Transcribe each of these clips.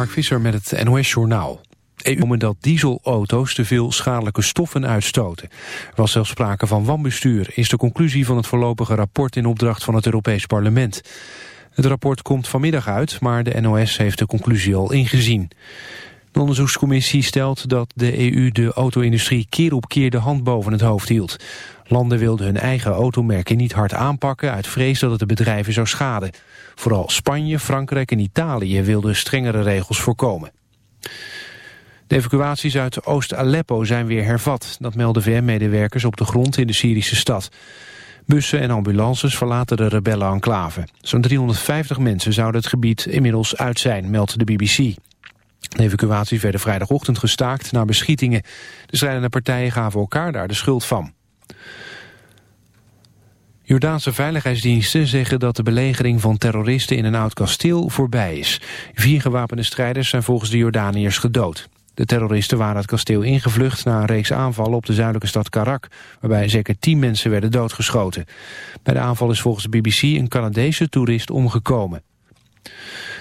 Mark Visser met het NOS-journaal. EU noemen dat dieselauto's te veel schadelijke stoffen uitstoten. Er was zelfs sprake van wanbestuur, is de conclusie van het voorlopige rapport in opdracht van het Europees Parlement. Het rapport komt vanmiddag uit, maar de NOS heeft de conclusie al ingezien. De onderzoekscommissie stelt dat de EU de auto-industrie keer op keer de hand boven het hoofd hield. Landen wilden hun eigen automerken niet hard aanpakken uit vrees dat het de bedrijven zou schaden. Vooral Spanje, Frankrijk en Italië wilden strengere regels voorkomen. De evacuaties uit Oost-Aleppo zijn weer hervat. Dat melden VN-medewerkers op de grond in de Syrische stad. Bussen en ambulances verlaten de rebellen-enclave. Zo'n 350 mensen zouden het gebied inmiddels uit zijn, meldt de BBC. De evacuaties werden vrijdagochtend gestaakt na beschietingen. De strijdende partijen gaven elkaar daar de schuld van. Jordaanse veiligheidsdiensten zeggen dat de belegering van terroristen in een oud kasteel voorbij is. Vier gewapende strijders zijn volgens de Jordaniërs gedood. De terroristen waren het kasteel ingevlucht na een reeks aanvallen op de zuidelijke stad Karak, waarbij zeker tien mensen werden doodgeschoten. Bij de aanval is volgens de BBC een Canadese toerist omgekomen.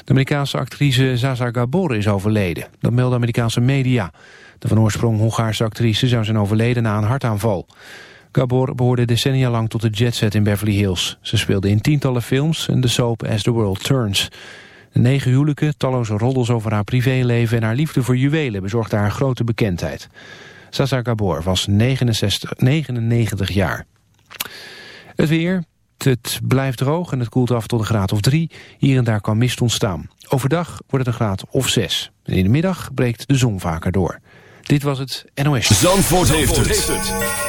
De Amerikaanse actrice Zaza Gabor is overleden. Dat melden Amerikaanse media. De van oorsprong Hongaarse actrice zou zijn overleden na een hartaanval. Gabor behoorde decennia lang tot de jetset in Beverly Hills. Ze speelde in tientallen films en de soap As the World Turns. De negen huwelijken, talloze roddels over haar privéleven... en haar liefde voor juwelen bezorgden haar grote bekendheid. Zaza Gabor was 69, 99 jaar. Het weer, het blijft droog en het koelt af tot een graad of drie. Hier en daar kan mist ontstaan. Overdag wordt het een graad of zes. En in de middag breekt de zon vaker door. Dit was het NOS. Zandvoort, heeft, het.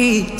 You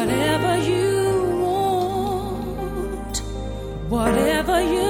whatever you want, whatever you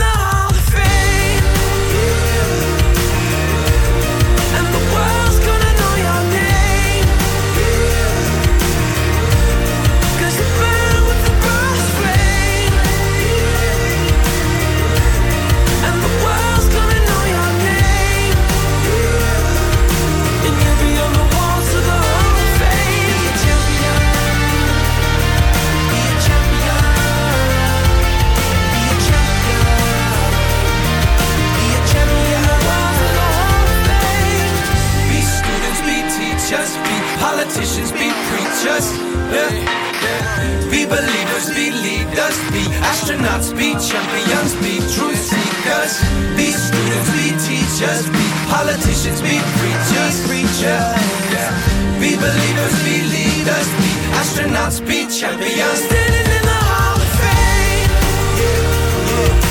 just be politicians, be preachers. Be believers, be leaders, be astronauts, be champions, be truth seekers, be students, be teachers, be politicians, be preachers, preachers. Be believers, be leaders, be astronauts, be champions. Standing in the hall of fame. Yeah, yeah.